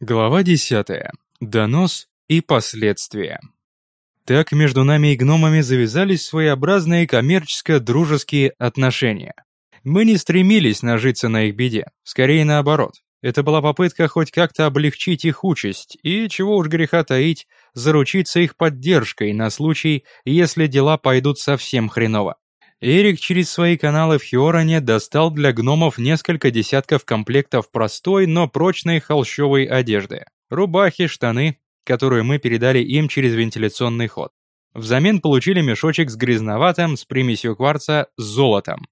Глава 10. Донос и последствия. Так между нами и гномами завязались своеобразные коммерческо-дружеские отношения. Мы не стремились нажиться на их беде, скорее наоборот. Это была попытка хоть как-то облегчить их участь и, чего уж греха таить, заручиться их поддержкой на случай, если дела пойдут совсем хреново. Эрик через свои каналы в Хиороне достал для гномов несколько десятков комплектов простой, но прочной холщовой одежды. Рубахи, штаны, которые мы передали им через вентиляционный ход. Взамен получили мешочек с грязноватым, с примесью кварца, золотом.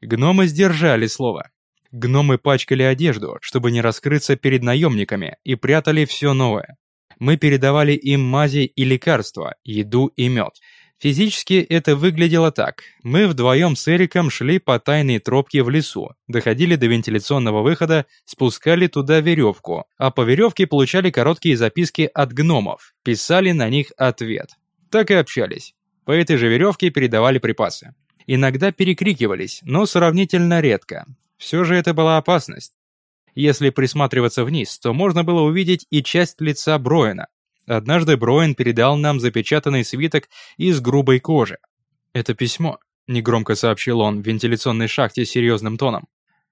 Гномы сдержали слово. Гномы пачкали одежду, чтобы не раскрыться перед наемниками, и прятали все новое. Мы передавали им мази и лекарства, еду и мед – Физически это выглядело так. Мы вдвоем с Эриком шли по тайной тропке в лесу, доходили до вентиляционного выхода, спускали туда веревку, а по веревке получали короткие записки от гномов, писали на них ответ. Так и общались. По этой же веревке передавали припасы. Иногда перекрикивались, но сравнительно редко. Все же это была опасность. Если присматриваться вниз, то можно было увидеть и часть лица Броена, Однажды Броин передал нам запечатанный свиток из грубой кожи. «Это письмо», — негромко сообщил он в вентиляционной шахте серьезным тоном.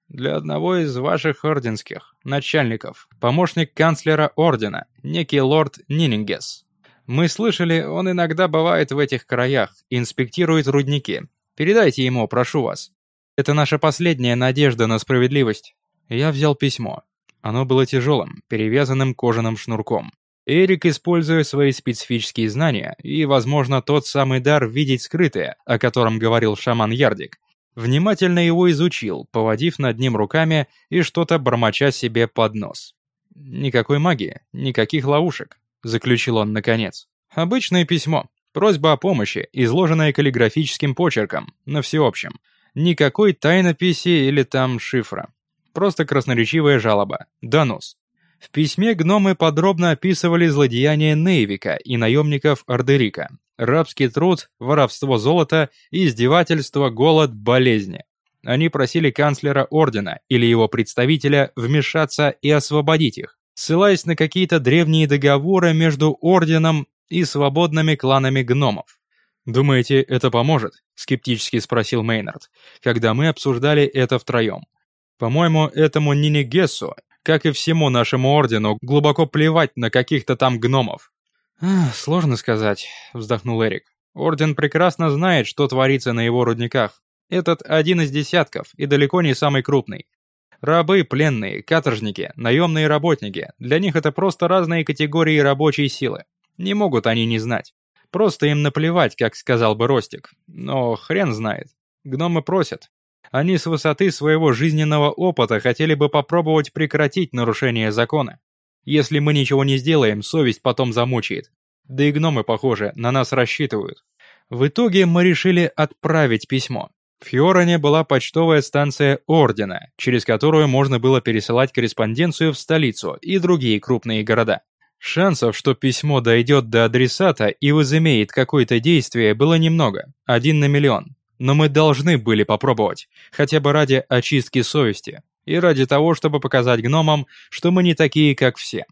«Для одного из ваших орденских начальников, помощник канцлера ордена, некий лорд Нинингес. Мы слышали, он иногда бывает в этих краях, инспектирует рудники. Передайте ему, прошу вас. Это наша последняя надежда на справедливость». Я взял письмо. Оно было тяжелым, перевязанным кожаным шнурком. Эрик, используя свои специфические знания и, возможно, тот самый дар видеть скрытое, о котором говорил шаман Ярдик, внимательно его изучил, поводив над ним руками и что-то бормоча себе под нос. «Никакой магии, никаких ловушек», — заключил он наконец. «Обычное письмо, просьба о помощи, изложенная каллиграфическим почерком, на всеобщем. Никакой тайнописи или там шифра. Просто красноречивая жалоба, донос. В письме гномы подробно описывали злодеяния Нейвика и наемников Ордерика, рабский труд, воровство золота, издевательство, голод, болезни. Они просили канцлера ордена или его представителя вмешаться и освободить их, ссылаясь на какие-то древние договоры между орденом и свободными кланами гномов. «Думаете, это поможет?» – скептически спросил Мейнард, когда мы обсуждали это втроем. По-моему, этому Нине Гессу как и всему нашему ордену, глубоко плевать на каких-то там гномов. «Сложно сказать», — вздохнул Эрик. «Орден прекрасно знает, что творится на его рудниках. Этот один из десятков и далеко не самый крупный. Рабы, пленные, каторжники, наемные работники – для них это просто разные категории рабочей силы. Не могут они не знать. Просто им наплевать, как сказал бы Ростик. Но хрен знает. Гномы просят. Они с высоты своего жизненного опыта хотели бы попробовать прекратить нарушение закона. Если мы ничего не сделаем, совесть потом замучает. Да и гномы, похоже, на нас рассчитывают. В итоге мы решили отправить письмо. В Фьороне была почтовая станция Ордена, через которую можно было пересылать корреспонденцию в столицу и другие крупные города. Шансов, что письмо дойдет до адресата и возымеет какое-то действие, было немного, один на миллион. Но мы должны были попробовать, хотя бы ради очистки совести, и ради того, чтобы показать гномам, что мы не такие, как все.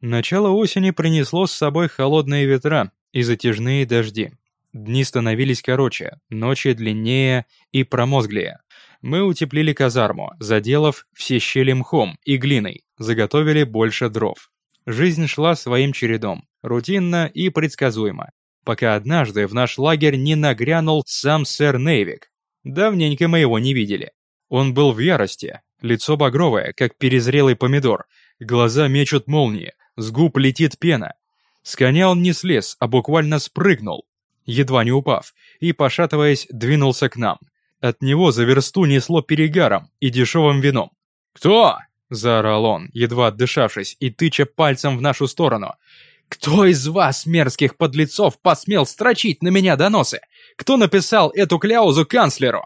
Начало осени принесло с собой холодные ветра и затяжные дожди. Дни становились короче, ночи длиннее и промозглее. Мы утеплили казарму, заделав все щели мхом и глиной, заготовили больше дров. Жизнь шла своим чередом, рутинно и предсказуемо пока однажды в наш лагерь не нагрянул сам сэр Нейвик. Давненько мы его не видели. Он был в ярости, лицо багровое, как перезрелый помидор, глаза мечут молнии, с губ летит пена. С коня он не слез, а буквально спрыгнул, едва не упав, и, пошатываясь, двинулся к нам. От него за версту несло перегаром и дешевым вином. «Кто?» – заорал он, едва отдышавшись и тыча пальцем в нашу сторону – «Кто из вас, мерзких подлецов, посмел строчить на меня доносы? Кто написал эту кляузу канцлеру?»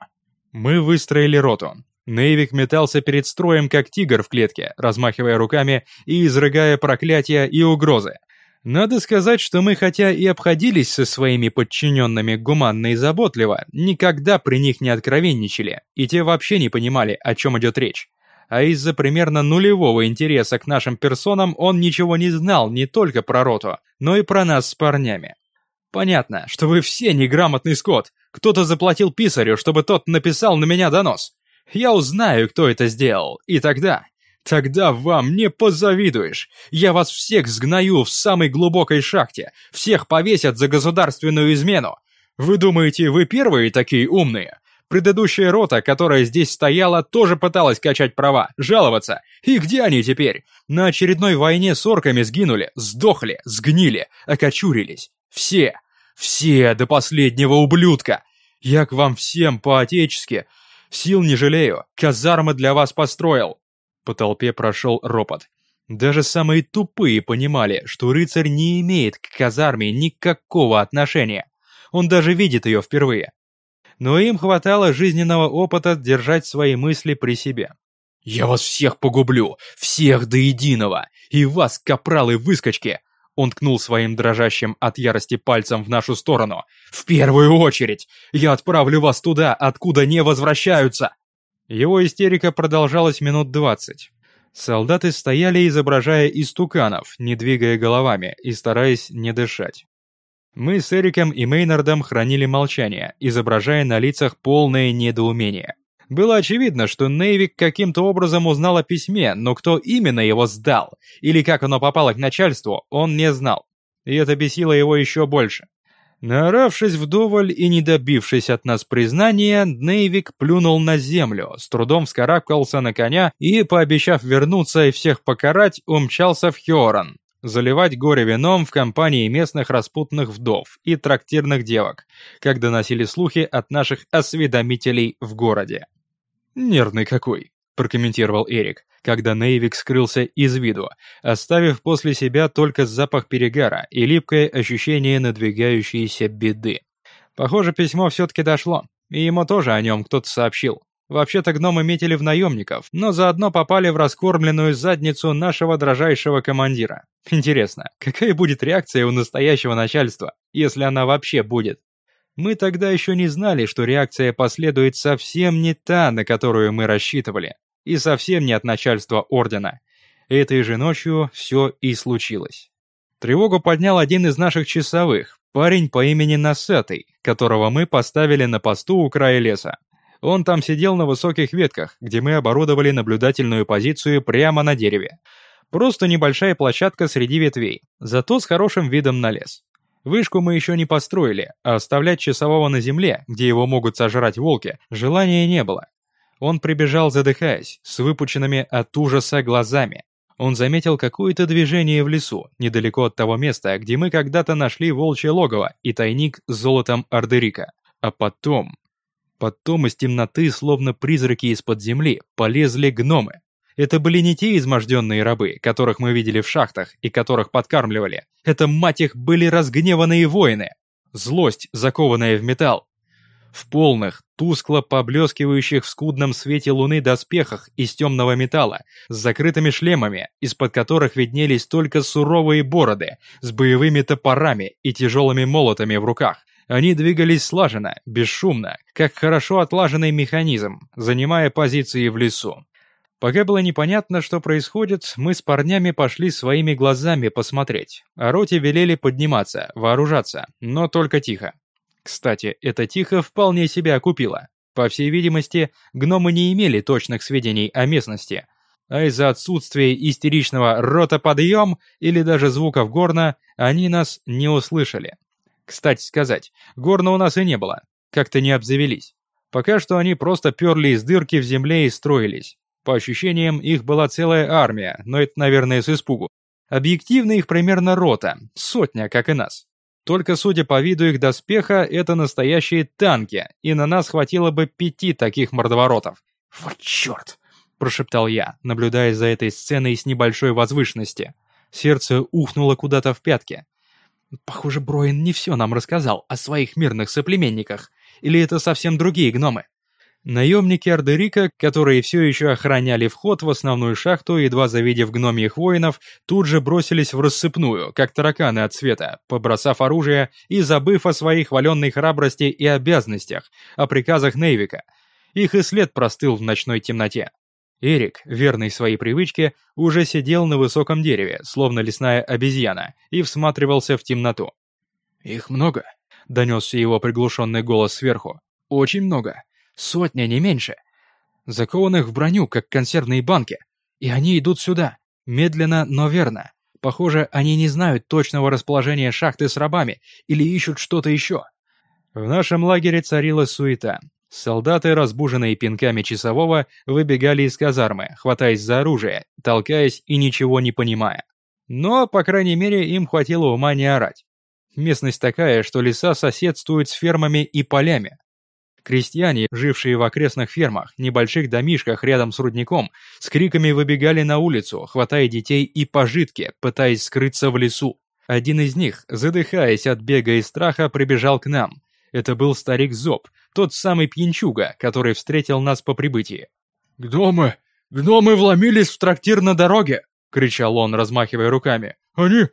Мы выстроили роту. Нейвик метался перед строем, как тигр в клетке, размахивая руками и изрыгая проклятия и угрозы. Надо сказать, что мы хотя и обходились со своими подчиненными гуманно и заботливо, никогда при них не откровенничали, и те вообще не понимали, о чем идет речь. А из-за примерно нулевого интереса к нашим персонам он ничего не знал не только про роту, но и про нас с парнями. Понятно, что вы все неграмотный скот. Кто-то заплатил писарю, чтобы тот написал на меня донос. Я узнаю, кто это сделал, и тогда... Тогда вам не позавидуешь. Я вас всех сгною в самой глубокой шахте. Всех повесят за государственную измену. Вы думаете, вы первые такие умные? Предыдущая рота, которая здесь стояла, тоже пыталась качать права, жаловаться. И где они теперь? На очередной войне с орками сгинули, сдохли, сгнили, окочурились. Все. Все до последнего ублюдка. Я к вам всем по-отечески. Сил не жалею, казармы для вас построил. По толпе прошел ропот. Даже самые тупые понимали, что рыцарь не имеет к казарме никакого отношения. Он даже видит ее впервые но им хватало жизненного опыта держать свои мысли при себе. «Я вас всех погублю! Всех до единого! И вас, капралы-выскочки!» Он ткнул своим дрожащим от ярости пальцем в нашу сторону. «В первую очередь! Я отправлю вас туда, откуда не возвращаются!» Его истерика продолжалась минут двадцать. Солдаты стояли, изображая истуканов, не двигая головами и стараясь не дышать. Мы с Эриком и Мейнардом хранили молчание, изображая на лицах полное недоумение. Было очевидно, что Нейвик каким-то образом узнал о письме, но кто именно его сдал, или как оно попало к начальству, он не знал. И это бесило его еще больше. Наоравшись вдоволь и не добившись от нас признания, Нейвик плюнул на землю, с трудом вскарабкался на коня и, пообещав вернуться и всех покарать, умчался в Хьоран заливать горе вином в компании местных распутных вдов и трактирных девок, как доносили слухи от наших осведомителей в городе. «Нервный какой», – прокомментировал Эрик, когда Нейвик скрылся из виду, оставив после себя только запах перегара и липкое ощущение надвигающейся беды. Похоже, письмо все-таки дошло, и ему тоже о нем кто-то сообщил. Вообще-то гномы метили в наемников, но заодно попали в раскормленную задницу нашего дрожайшего командира. Интересно, какая будет реакция у настоящего начальства, если она вообще будет? Мы тогда еще не знали, что реакция последует совсем не та, на которую мы рассчитывали, и совсем не от начальства Ордена. Этой же ночью все и случилось. Тревогу поднял один из наших часовых, парень по имени Насатый, которого мы поставили на посту у края леса. Он там сидел на высоких ветках, где мы оборудовали наблюдательную позицию прямо на дереве. Просто небольшая площадка среди ветвей, зато с хорошим видом на лес. Вышку мы еще не построили, а оставлять часового на земле, где его могут сожрать волки, желания не было. Он прибежал, задыхаясь, с выпученными от ужаса глазами. Он заметил какое-то движение в лесу, недалеко от того места, где мы когда-то нашли волчье логово и тайник с золотом Ардерика. А потом... Потом из темноты, словно призраки из-под земли, полезли гномы. Это были не те изможденные рабы, которых мы видели в шахтах и которых подкармливали. Это, мать их, были разгневанные воины. Злость, закованная в металл. В полных, тускло поблескивающих в скудном свете луны доспехах из темного металла, с закрытыми шлемами, из-под которых виднелись только суровые бороды, с боевыми топорами и тяжелыми молотами в руках. Они двигались слаженно, бесшумно, как хорошо отлаженный механизм, занимая позиции в лесу. Пока было непонятно, что происходит, мы с парнями пошли своими глазами посмотреть. А роте велели подниматься, вооружаться, но только тихо. Кстати, это тихо вполне себя окупило. По всей видимости, гномы не имели точных сведений о местности, а из-за отсутствия истеричного «рота подъем» или даже звуков горна, они нас не услышали. Кстати сказать, горна у нас и не было, как-то не обзавелись. Пока что они просто перли из дырки в земле и строились. По ощущениям, их была целая армия, но это, наверное, с испугу. Объективно их примерно рота, сотня, как и нас. Только судя по виду их доспеха, это настоящие танки, и на нас хватило бы пяти таких мордоворотов. «Вот черт!» – прошептал я, наблюдая за этой сценой с небольшой возвышенности. Сердце ухнуло куда-то в пятки. Похоже, Броин не все нам рассказал о своих мирных соплеменниках. Или это совсем другие гномы? Наемники Ардерика, которые все еще охраняли вход в основную шахту, едва завидев гномьих воинов, тут же бросились в рассыпную, как тараканы от света, побросав оружие и забыв о своей хваленной храбрости и обязанностях, о приказах Нейвика. Их и след простыл в ночной темноте. Эрик, верный своей привычке, уже сидел на высоком дереве, словно лесная обезьяна, и всматривался в темноту. «Их много», — донесся его приглушенный голос сверху. «Очень много. Сотня, не меньше. Закованных в броню, как консервные банки. И они идут сюда. Медленно, но верно. Похоже, они не знают точного расположения шахты с рабами или ищут что-то еще. В нашем лагере царила суета. Солдаты, разбуженные пинками часового, выбегали из казармы, хватаясь за оружие, толкаясь и ничего не понимая. Но, по крайней мере, им хватило ума не орать. Местность такая, что леса соседствуют с фермами и полями. Крестьяне, жившие в окрестных фермах, небольших домишках рядом с рудником, с криками выбегали на улицу, хватая детей и пожитки, пытаясь скрыться в лесу. Один из них, задыхаясь от бега и страха, прибежал к нам. Это был старик Зоб, тот самый пьянчуга, который встретил нас по прибытии. «Гномы! Гномы вломились в трактир на дороге!» — кричал он, размахивая руками. «Они...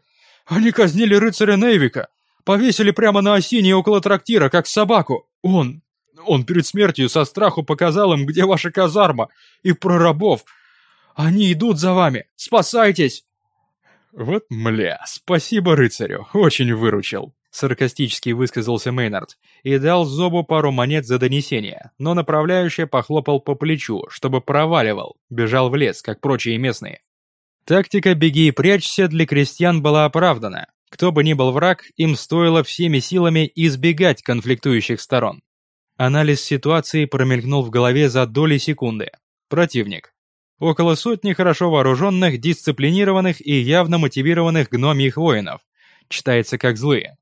они казнили рыцаря Нейвика! Повесили прямо на осине около трактира, как собаку! Он... Он перед смертью со страху показал им, где ваша казарма, и про рабов. Они идут за вами. Спасайтесь!» «Вот мля, спасибо рыцарю, очень выручил», — саркастически высказался Мейнард и дал Зобу пару монет за донесение, но направляющий похлопал по плечу, чтобы проваливал, бежал в лес, как прочие местные. Тактика «беги и прячься» для крестьян была оправдана. Кто бы ни был враг, им стоило всеми силами избегать конфликтующих сторон. Анализ ситуации промелькнул в голове за доли секунды. Противник. Около сотни хорошо вооруженных, дисциплинированных и явно мотивированных гномьих воинов. Читается как злые.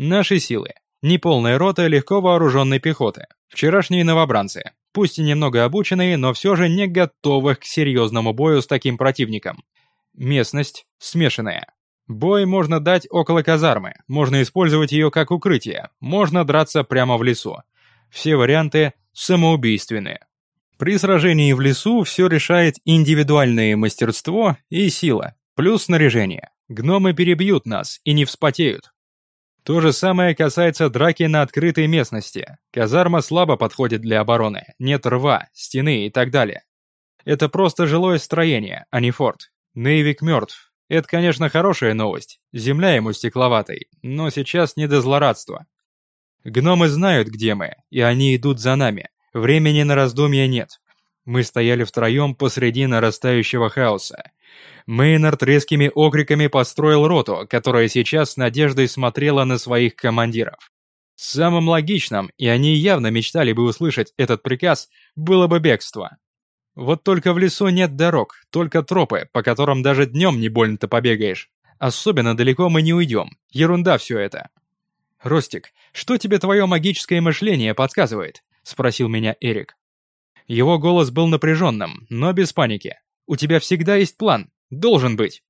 Наши силы. Неполная рота легко вооруженной пехоты. Вчерашние новобранцы. Пусть и немного обученные, но все же не готовых к серьезному бою с таким противником. Местность смешанная. Бой можно дать около казармы, можно использовать ее как укрытие, можно драться прямо в лесу. Все варианты самоубийственные. При сражении в лесу все решает индивидуальное мастерство и сила, плюс снаряжение. Гномы перебьют нас и не вспотеют. То же самое касается драки на открытой местности. Казарма слабо подходит для обороны, нет рва, стены и так далее. Это просто жилое строение, а не форт. Нейвик мертв. Это, конечно, хорошая новость. Земля ему стекловатой, но сейчас не до злорадства. Гномы знают, где мы, и они идут за нами. Времени на раздумья нет. Мы стояли втроем посреди нарастающего хаоса. Мейнард резкими окриками построил роту, которая сейчас с надеждой смотрела на своих командиров. Самым логичным, и они явно мечтали бы услышать этот приказ, было бы бегство. Вот только в лесу нет дорог, только тропы, по которым даже днем не больно-то побегаешь. Особенно далеко мы не уйдем. Ерунда все это. «Ростик, что тебе твое магическое мышление подсказывает?» — спросил меня Эрик. Его голос был напряженным, но без паники. «У тебя всегда есть план. Должен быть».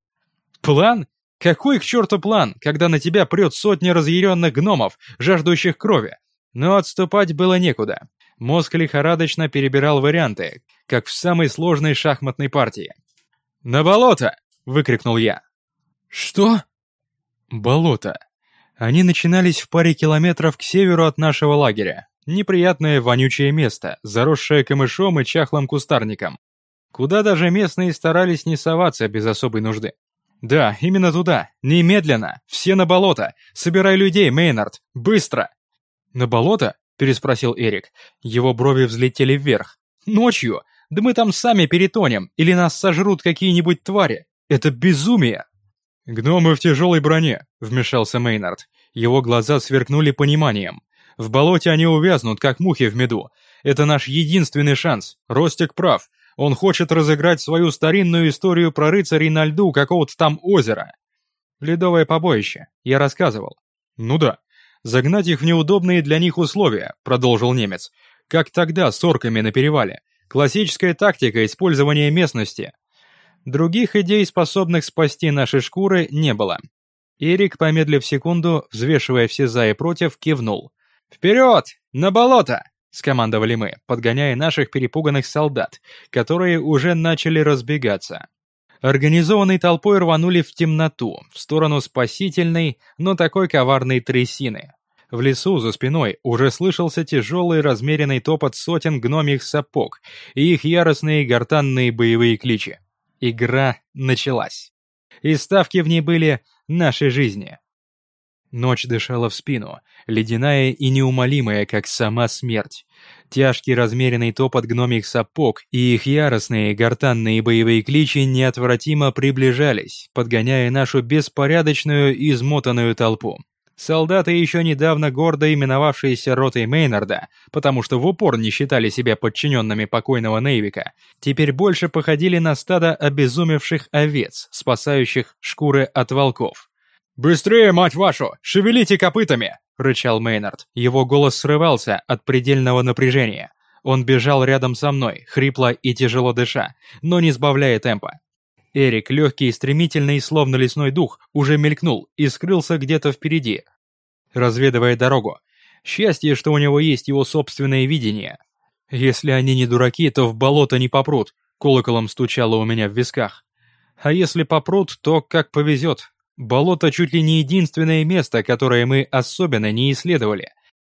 «План? Какой к черту план, когда на тебя прет сотня разъяренных гномов, жаждущих крови?» Но отступать было некуда. Мозг лихорадочно перебирал варианты, как в самой сложной шахматной партии. «На болото!» — выкрикнул я. «Что?» «Болото. Они начинались в паре километров к северу от нашего лагеря. Неприятное вонючее место, заросшее камышом и чахлым кустарником. Куда даже местные старались не соваться без особой нужды. «Да, именно туда. Немедленно. Все на болото. Собирай людей, Мейнард. Быстро!» «На болото?» – переспросил Эрик. Его брови взлетели вверх. «Ночью? Да мы там сами перетонем, или нас сожрут какие-нибудь твари. Это безумие!» «Гномы в тяжелой броне», — вмешался Мейнард. Его глаза сверкнули пониманием. «В болоте они увязнут, как мухи в меду. Это наш единственный шанс. Ростик прав. Он хочет разыграть свою старинную историю про рыцарей на льду какого-то там озера. Ледовое побоище. Я рассказывал. Ну да. Загнать их в неудобные для них условия, продолжил немец. Как тогда с орками на перевале. Классическая тактика использования местности. Других идей, способных спасти наши шкуры, не было. Эрик, помедлив секунду, взвешивая все за и против, кивнул. «Вперед! На болото!» — скомандовали мы, подгоняя наших перепуганных солдат, которые уже начали разбегаться. Организованной толпой рванули в темноту, в сторону спасительной, но такой коварной трясины. В лесу за спиной уже слышался тяжелый размеренный топот сотен гномьих сапог и их яростные гортанные боевые кличи. Игра началась. И ставки в ней были нашей жизни. Ночь дышала в спину, ледяная и неумолимая, как сама смерть. Тяжкий размеренный топот гномих сапог и их яростные гортанные боевые кличи неотвратимо приближались, подгоняя нашу беспорядочную и измотанную толпу. Солдаты, еще недавно гордо именовавшиеся ротой Мейнарда, потому что в упор не считали себя подчиненными покойного Нейвика, теперь больше походили на стадо обезумевших овец, спасающих шкуры от волков. «Быстрее, мать вашу! Шевелите копытами!» — рычал Мейнард. Его голос срывался от предельного напряжения. Он бежал рядом со мной, хрипло и тяжело дыша, но не сбавляя темпа. Эрик, легкий и стремительный, словно лесной дух, уже мелькнул и скрылся где-то впереди, разведывая дорогу. Счастье, что у него есть его собственное видение. Если они не дураки, то в болото не попрут, колоколом стучало у меня в висках. А если попрут, то как повезет. Болото чуть ли не единственное место, которое мы особенно не исследовали.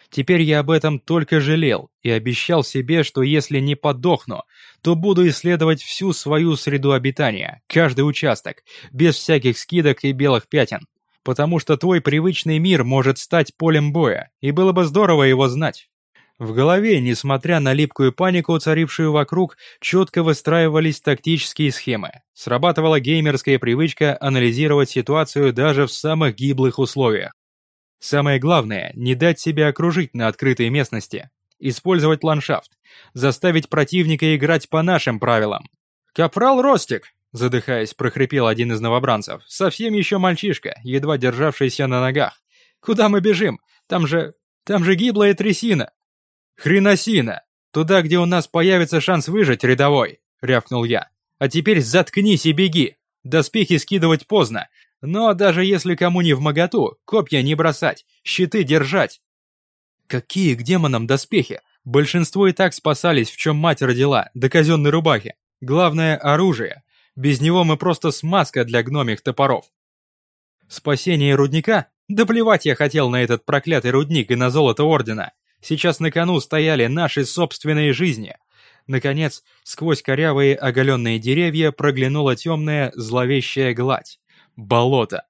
Теперь я об этом только жалел и обещал себе, что если не подохну, то буду исследовать всю свою среду обитания, каждый участок, без всяких скидок и белых пятен. Потому что твой привычный мир может стать полем боя, и было бы здорово его знать. В голове, несмотря на липкую панику, царившую вокруг, четко выстраивались тактические схемы. Срабатывала геймерская привычка анализировать ситуацию даже в самых гиблых условиях. Самое главное, не дать себя окружить на открытой местности. Использовать ландшафт. Заставить противника играть по нашим правилам. «Капрал Ростик!» Задыхаясь, прохрипел один из новобранцев. Совсем еще мальчишка, едва державшийся на ногах. «Куда мы бежим? Там же... там же гиблая трясина!» «Хреносина! Туда, где у нас появится шанс выжить, рядовой!» — рявкнул я. «А теперь заткнись и беги! Доспехи скидывать поздно, но даже если кому не в моготу, копья не бросать, щиты держать. Какие к демонам доспехи? Большинство и так спасались, в чем мать родила, до казенной рубахи. Главное – оружие. Без него мы просто смазка для гномих топоров. Спасение рудника? Да плевать я хотел на этот проклятый рудник и на золото Ордена. Сейчас на кону стояли наши собственные жизни. Наконец, сквозь корявые оголенные деревья проглянула темная зловещая гладь болото